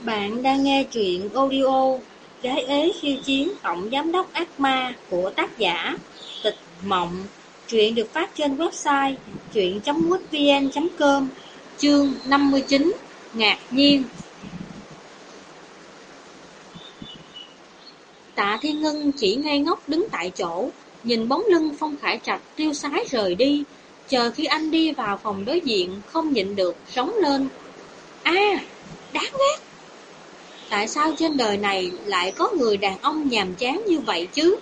Bạn đang nghe truyện audio Gái ế khiêu chiến tổng giám đốc ác ma của tác giả Tịch Mộng. Truyện được phát trên website truyện.mútvn.com Chương 59 Ngạc nhiên Tạ Thiên Ngân chỉ ngây ngốc đứng tại chỗ, nhìn bóng lưng Phong Khải Trạch tiêu sái rời đi, chờ khi anh đi vào phòng đối diện không nhịn được, sống lên. a đáng ghét! Tại sao trên đời này lại có người đàn ông nhàm chán như vậy chứ?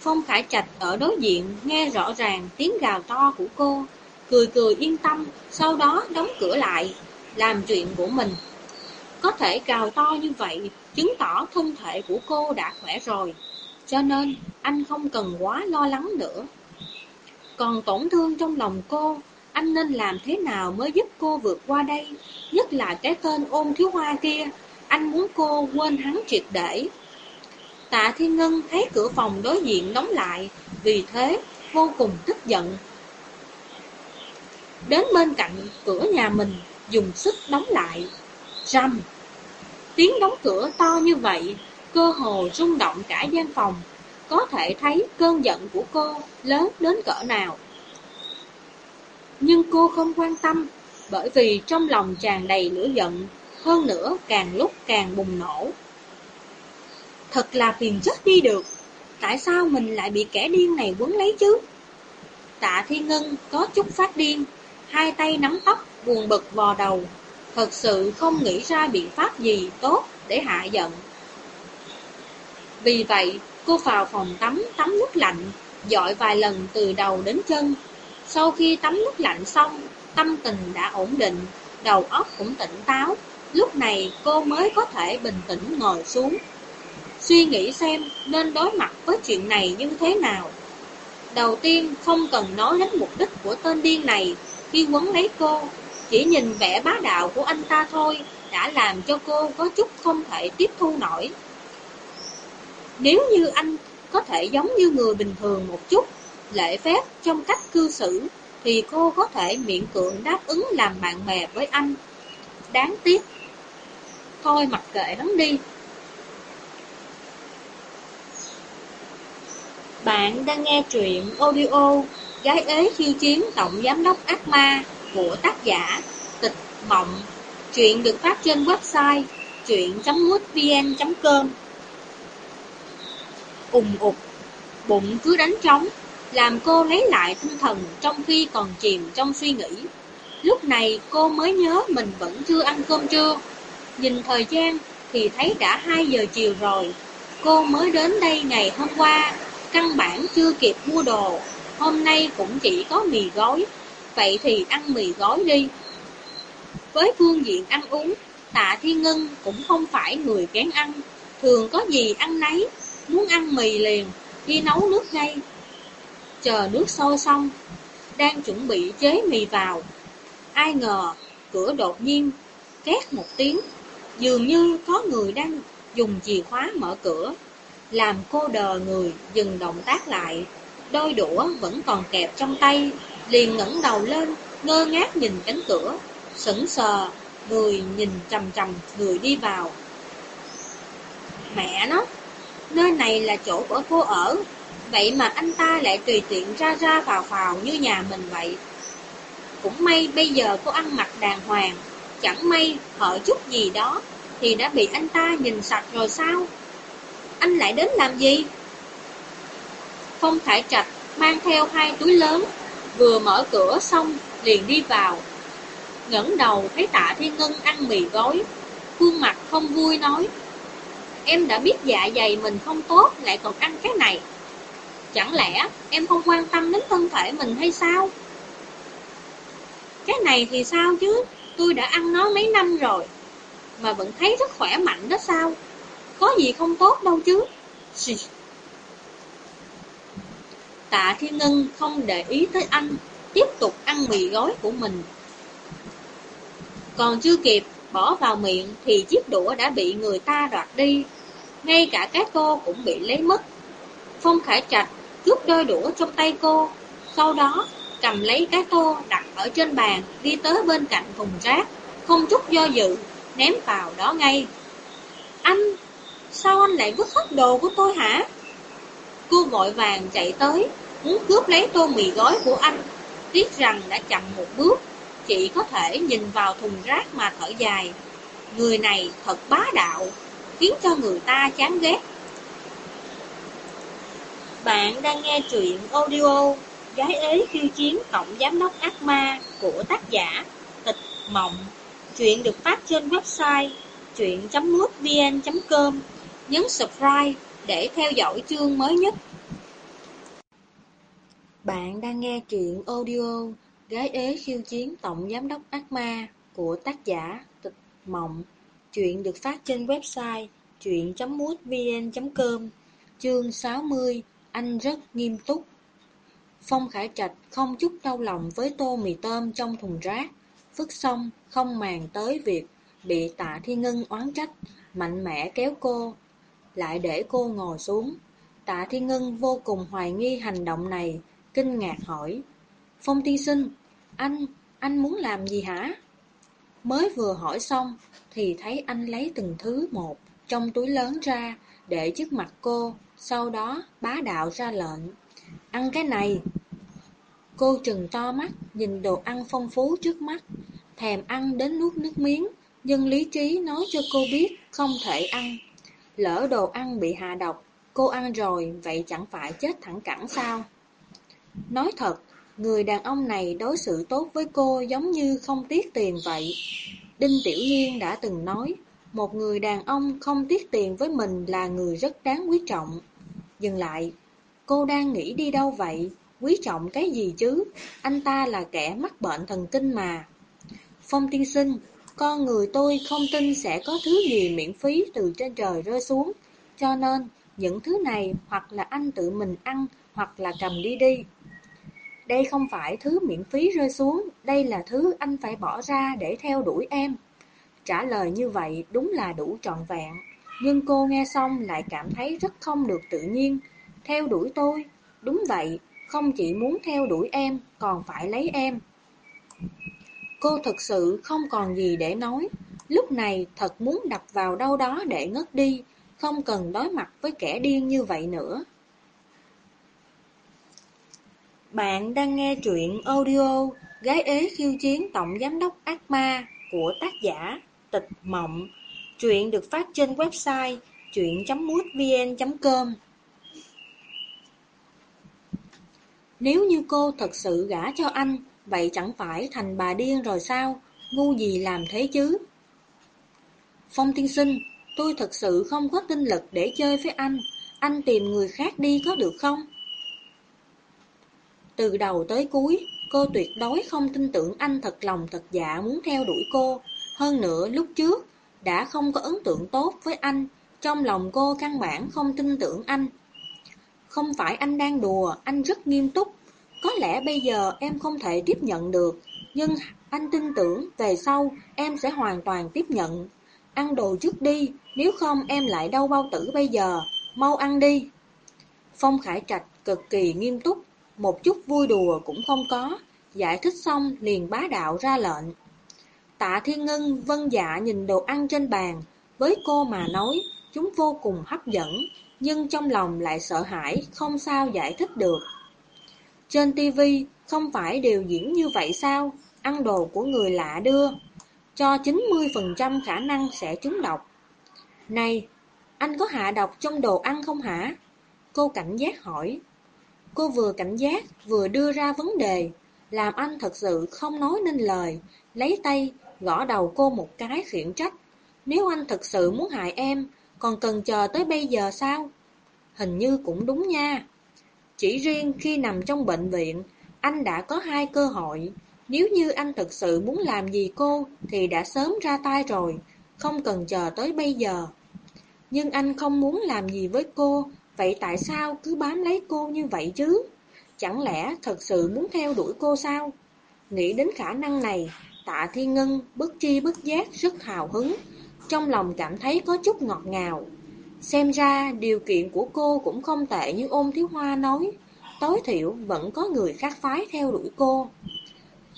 Phong Khải Trạch ở đối diện nghe rõ ràng tiếng gào to của cô, cười cười yên tâm, sau đó đóng cửa lại, làm chuyện của mình. Có thể gào to như vậy, chứng tỏ thân thể của cô đã khỏe rồi, cho nên anh không cần quá lo lắng nữa. Còn tổn thương trong lòng cô, anh nên làm thế nào mới giúp cô vượt qua đây, nhất là cái tên ôn thiếu hoa kia, anh muốn cô quên hắn triệt để. Tạ Thiên Ngân thấy cửa phòng đối diện đóng lại, vì thế vô cùng tức giận. Đến bên cạnh cửa nhà mình, dùng sức đóng lại. Rầm! Tiếng đóng cửa to như vậy, cơ hồ rung động cả gian phòng. Có thể thấy cơn giận của cô lớn đến cỡ nào. Nhưng cô không quan tâm, bởi vì trong lòng tràn đầy lửa giận, hơn nữa càng lúc càng bùng nổ. Thật là phiền chất đi được, tại sao mình lại bị kẻ điên này quấn lấy chứ? Tạ Thiên Ngân có chút phát điên, hai tay nắm tóc, buồn bực vò đầu, thật sự không nghĩ ra biện pháp gì tốt để hạ giận. Vì vậy, cô vào phòng tắm tắm nước lạnh, dọi vài lần từ đầu đến chân. Sau khi tắm nước lạnh xong, tâm tình đã ổn định, đầu óc cũng tỉnh táo, Lúc này cô mới có thể bình tĩnh ngồi xuống, Suy nghĩ xem nên đối mặt với chuyện này như thế nào. Đầu tiên không cần nói đến mục đích của tên điên này, Khi quấn lấy cô, Chỉ nhìn vẻ bá đạo của anh ta thôi, Đã làm cho cô có chút không thể tiếp thu nổi. Nếu như anh có thể giống như người bình thường một chút, Lễ phép trong cách cư xử, Thì cô có thể miễn cưỡng đáp ứng làm bạn bè với anh. Đáng tiếc Thôi mặc kệ hắn đi. Bạn đang nghe truyện audio Gái ế khiêu chiến tổng giám đốc ác ma của tác giả Tịch Mộng. Truyện được phát trên website truyện.mútvn.com Ùng ục bụng cứ đánh trống, làm cô lấy lại tinh thần trong khi còn chìm trong suy nghĩ. Lúc này cô mới nhớ mình vẫn chưa ăn cơm trưa. Nhìn thời gian thì thấy đã 2 giờ chiều rồi. Cô mới đến đây ngày hôm qua, căn bản chưa kịp mua đồ. Hôm nay cũng chỉ có mì gói, vậy thì ăn mì gói đi. Với phương diện ăn uống, tạ thiên ngân cũng không phải người kén ăn. Thường có gì ăn nấy, muốn ăn mì liền, đi nấu nước ngay. Chờ nước sôi xong, đang chuẩn bị chế mì vào. Ai ngờ, cửa đột nhiên, két một tiếng, Dường như có người đang dùng chìa khóa mở cửa, làm cô đờ người dừng động tác lại. Đôi đũa vẫn còn kẹp trong tay, liền ngẩng đầu lên, ngơ ngác nhìn cánh cửa, sững sờ, người nhìn trầm trầm người đi vào. Mẹ nó, nơi này là chỗ của cô ở, vậy mà anh ta lại tùy tiện ra ra vào vào như nhà mình vậy. Cũng may bây giờ cô ăn mặc đàng hoàng, chẳng may hở chút gì đó thì đã bị anh ta nhìn sạch rồi sao? Anh lại đến làm gì? Phong Thải Trạch mang theo hai túi lớn, vừa mở cửa xong liền đi vào. ngẩng đầu thấy tạ thiên ngân ăn mì gói, khuôn mặt không vui nói. Em đã biết dạ dày mình không tốt lại còn ăn cái này. Chẳng lẽ em không quan tâm đến thân thể mình hay sao? Cái này thì sao chứ, tôi đã ăn nó mấy năm rồi mà vẫn thấy rất khỏe mạnh đó sao? Có gì không tốt đâu chứ? Tạ Thiên Ngân không để ý tới anh, tiếp tục ăn mì gói của mình. Còn chưa kịp bỏ vào miệng thì chiếc đũa đã bị người ta đoạt đi. Ngay cả cái cô cũng bị lấy mất. Phong Khải Trạch cướp đôi đũa trong tay cô, sau đó cầm lấy cái tô đặt ở trên bàn, đi tới bên cạnh thùng rác, không chút do dự, ném vào đó ngay. Anh, sao anh lại vứt hết đồ của tôi hả? Cô vội vàng chạy tới, muốn cướp lấy tô mì gói của anh. Tiếc rằng đã chậm một bước, chỉ có thể nhìn vào thùng rác mà thở dài. Người này thật bá đạo, khiến cho người ta chán ghét. Bạn đang nghe truyện audio Gái ế khiêu chiến tổng giám đốc ác ma của tác giả Tịch Mộng. chuyện được phát trên website truyện.mútvn.com. Nhấn subscribe để theo dõi chương mới nhất. Bạn đang nghe truyện audio Gái ế khiêu chiến tổng giám đốc ác ma của tác giả Tịch Mộng. chuyện được phát trên website truyện.mútvn.com. Chương 60 Anh rất nghiêm túc. Phong Khải Trạch không chút đau lòng với tô mì tôm trong thùng rác, vứt xong không màng tới việc bị tạ thi ngân oán trách, mạnh mẽ kéo cô, lại để cô ngồi xuống. Tạ thi ngân vô cùng hoài nghi hành động này, kinh ngạc hỏi, Phong tiên sinh, anh, anh muốn làm gì hả? Mới vừa hỏi xong, thì thấy anh lấy từng thứ một trong túi lớn ra, để trước mặt cô, sau đó bá đạo ra lệnh. Ăn cái này! Cô trừng to mắt, nhìn đồ ăn phong phú trước mắt, thèm ăn đến nuốt nước miếng, nhưng lý trí nói cho cô biết không thể ăn. Lỡ đồ ăn bị hạ độc, cô ăn rồi, vậy chẳng phải chết thẳng cẳng sao? Nói thật, người đàn ông này đối xử tốt với cô giống như không tiếc tiền vậy. Đinh Tiểu Nhiên đã từng nói, một người đàn ông không tiếc tiền với mình là người rất đáng quý trọng. Dừng lại, cô đang nghĩ đi đâu vậy? Quý trọng cái gì chứ? Anh ta là kẻ mắc bệnh thần kinh mà. Phong tiên sinh, con người tôi không tin sẽ có thứ gì miễn phí từ trên trời rơi xuống. Cho nên, những thứ này hoặc là anh tự mình ăn hoặc là cầm đi đi. Đây không phải thứ miễn phí rơi xuống, đây là thứ anh phải bỏ ra để theo đuổi em. Trả lời như vậy đúng là đủ trọn vẹn, nhưng cô nghe xong lại cảm thấy rất không được tự nhiên. Theo đuổi tôi, đúng vậy, không chỉ muốn theo đuổi em, còn phải lấy em. Cô thực sự không còn gì để nói, lúc này thật muốn đập vào đâu đó để ngất đi, không cần đối mặt với kẻ điên như vậy nữa. Bạn đang nghe truyện audio Gái ế khiêu chiến tổng giám đốc ác ma của tác giả Tịch Mộng. Truyện được phát trên website truyện.mútvn.com Nếu như cô thật sự gả cho anh, vậy chẳng phải thành bà điên rồi sao? Ngu gì làm thế chứ? Phong tiên sinh, tôi thật sự không có tinh lực để chơi với anh. Anh tìm người khác đi có được không? Từ đầu tới cuối, cô tuyệt đối không tin tưởng anh thật lòng thật dạ muốn theo đuổi cô. Hơn nữa lúc trước, đã không có ấn tượng tốt với anh, trong lòng cô căn bản không tin tưởng anh. Không phải anh đang đùa, anh rất nghiêm túc. Có lẽ bây giờ em không thể tiếp nhận được, nhưng anh tin tưởng về sau em sẽ hoàn toàn tiếp nhận. Ăn đồ trước đi, nếu không em lại đau bao tử bây giờ, mau ăn đi. Phong Khải Trạch cực kỳ nghiêm túc, một chút vui đùa cũng không có, giải thích xong liền bá đạo ra lệnh. Tạ Thiên Ngân vân dạ nhìn đồ ăn trên bàn, với cô mà nói, chúng vô cùng hấp dẫn, nhưng trong lòng lại sợ hãi, không sao giải thích được. Trên TV không phải đều diễn như vậy sao? Ăn đồ của người lạ đưa, cho 90% khả năng sẽ trúng độc. Này, anh có hạ độc trong đồ ăn không hả? Cô cảnh giác hỏi. Cô vừa cảnh giác, vừa đưa ra vấn đề, làm anh thật sự không nói nên lời, lấy tay, gõ đầu cô một cái khiển trách. Nếu anh thật sự muốn hại em, còn cần chờ tới bây giờ sao? Hình như cũng đúng nha. Chỉ riêng khi nằm trong bệnh viện, anh đã có hai cơ hội. Nếu như anh thực sự muốn làm gì cô, thì đã sớm ra tay rồi, không cần chờ tới bây giờ. Nhưng anh không muốn làm gì với cô, vậy tại sao cứ bám lấy cô như vậy chứ? Chẳng lẽ thật sự muốn theo đuổi cô sao? Nghĩ đến khả năng này, tạ thiên ngân bất chi bất giác rất hào hứng, trong lòng cảm thấy có chút ngọt ngào. Xem ra điều kiện của cô cũng không tệ như ôn thiếu hoa nói, tối thiểu vẫn có người khác phái theo đuổi cô.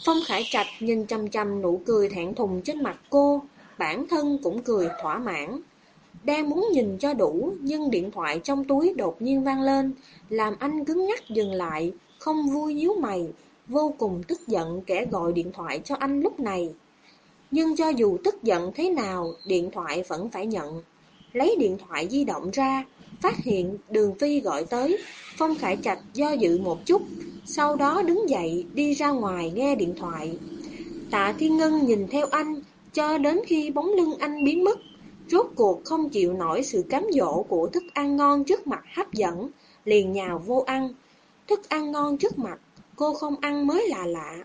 Phong Khải Trạch nhìn chăm chăm nụ cười thẹn thùng trên mặt cô, bản thân cũng cười thỏa mãn. Đang muốn nhìn cho đủ, nhưng điện thoại trong túi đột nhiên vang lên, làm anh cứng ngắc dừng lại, không vui nhíu mày, vô cùng tức giận kẻ gọi điện thoại cho anh lúc này. Nhưng cho dù tức giận thế nào, điện thoại vẫn phải nhận. Lấy điện thoại di động ra, phát hiện đường phi gọi tới, Phong Khải Trạch do dự một chút, sau đó đứng dậy đi ra ngoài nghe điện thoại. Tạ Thiên Ngân nhìn theo anh, cho đến khi bóng lưng anh biến mất, rốt cuộc không chịu nổi sự cám dỗ của thức ăn ngon trước mặt hấp dẫn, liền nhào vô ăn. Thức ăn ngon trước mặt, cô không ăn mới là lạ.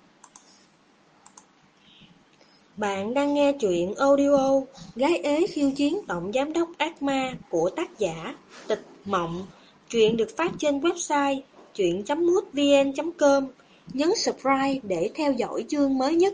Bạn đang nghe truyện audio Gái ế khiêu chiến tổng giám đốc ác ma của tác giả Tịch Mộng. Truyện được phát trên website truyện.mútvn.com. Nhấn subscribe để theo dõi chương mới nhất.